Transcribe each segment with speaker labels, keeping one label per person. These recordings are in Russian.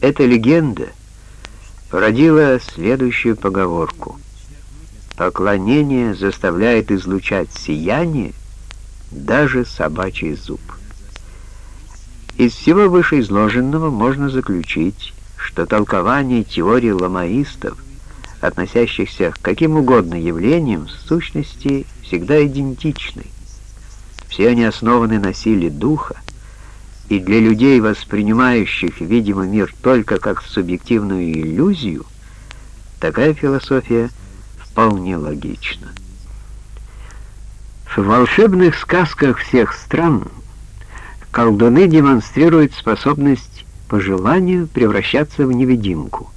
Speaker 1: Эта легенда породила следующую поговорку. Поклонение заставляет излучать сияние даже собачий зуб. Из всего вышеизложенного можно заключить, что толкование теории ламаистов, относящихся к каким угодно явлениям, в сущности всегда идентичны. Все они основаны на силе духа, и для людей, воспринимающих видимый мир только как субъективную иллюзию, такая философия вполне логична. В волшебных сказках всех стран колдуны демонстрируют способность по желанию превращаться в невидимку.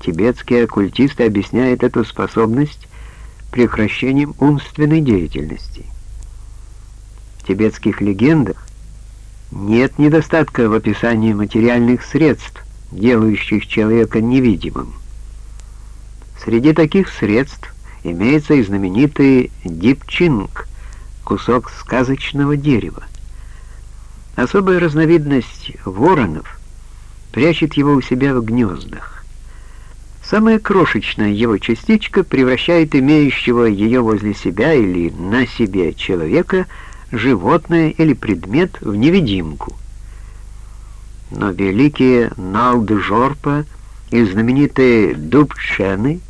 Speaker 1: Тибетские оккультисты объясняют эту способность прекращением умственной деятельности. В тибетских легендах нет недостатка в описании материальных средств, делающих человека невидимым. Среди таких средств имеется и знаменитый дипчинг, кусок сказочного дерева. Особая разновидность воронов прячет его у себя в гнездах. Самая крошечная его частичка превращает имеющего ее возле себя или на себе человека – животное или предмет в невидимку. Но великие Налджорпа и знаменитые Дубчены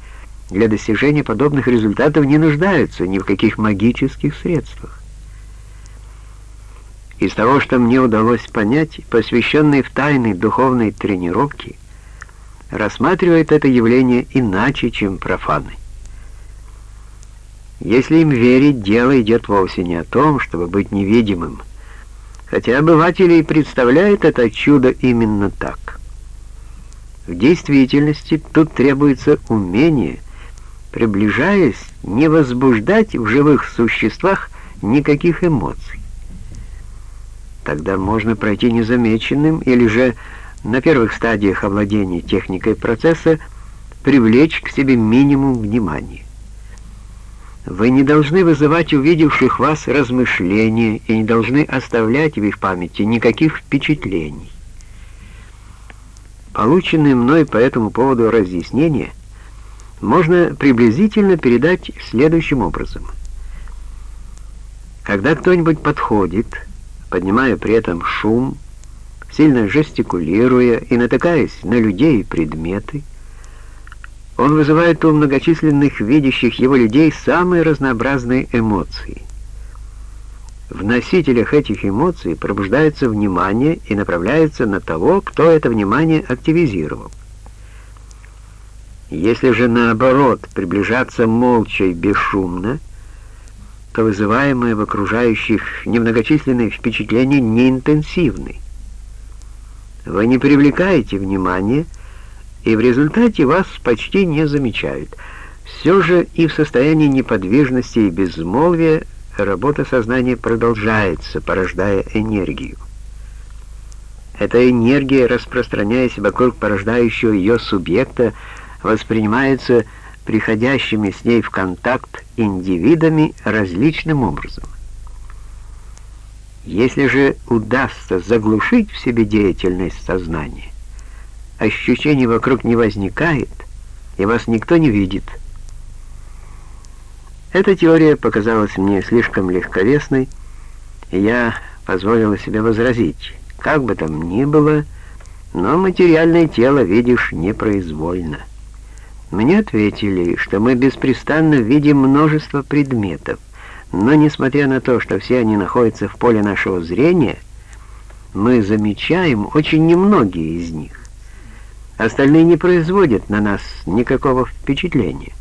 Speaker 1: для достижения подобных результатов не нуждаются ни в каких магических средствах. Из того, что мне удалось понять, посвященный в тайной духовной тренировке, рассматривает это явление иначе, чем профаны. Если им верить, дело идет вовсе не о том, чтобы быть невидимым, хотя обыватели и представляют это чудо именно так. В действительности тут требуется умение, приближаясь, не возбуждать в живых существах никаких эмоций. Тогда можно пройти незамеченным или же на первых стадиях овладения техникой процесса привлечь к себе минимум внимания. Вы не должны вызывать увидевших вас размышления и не должны оставлять в их памяти никаких впечатлений. Полученные мной по этому поводу разъяснения можно приблизительно передать следующим образом. Когда кто-нибудь подходит, поднимая при этом шум, сильно жестикулируя и натыкаясь на людей и предметы, он вызывает у многочисленных видящих его людей самые разнообразные эмоции. В носителях этих эмоций пробуждается внимание и направляется на того, кто это внимание активизировал. Если же наоборот приближаться молча и бесшумно, то вызываемые в окружающих немногочисленные впечатления неинтенсивны. Вы не привлекаете внимания, и в результате вас почти не замечают. Все же и в состоянии неподвижности и безмолвия работа сознания продолжается, порождая энергию. Эта энергия, распространяясь вокруг порождающего ее субъекта, воспринимается приходящими с ней в контакт индивидами различным образом. Если же удастся заглушить в себе деятельность сознания, ощущений вокруг не возникает, и вас никто не видит. Эта теория показалась мне слишком легковесной, и я позволила себе возразить, как бы там ни было, но материальное тело видишь непроизвольно. Мне ответили, что мы беспрестанно видим множество предметов, но несмотря на то, что все они находятся в поле нашего зрения, мы замечаем очень немногие из них. Остальные не производят на нас никакого впечатления.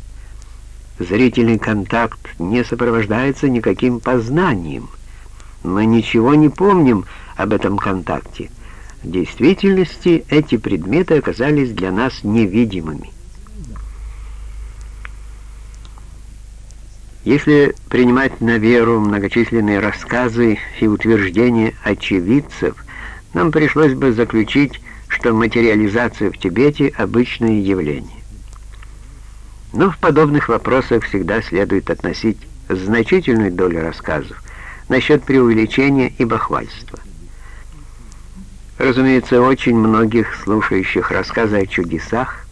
Speaker 1: Зрительный контакт не сопровождается никаким познанием. Мы ничего не помним об этом контакте. В действительности эти предметы оказались для нас невидимыми. Если принимать на веру многочисленные рассказы и утверждения очевидцев, нам пришлось бы заключить, что материализация в Тибете – обычное явление. Но в подобных вопросах всегда следует относить значительную долю рассказов насчет преувеличения и бахвальства. Разумеется, очень многих слушающих рассказы о чудесах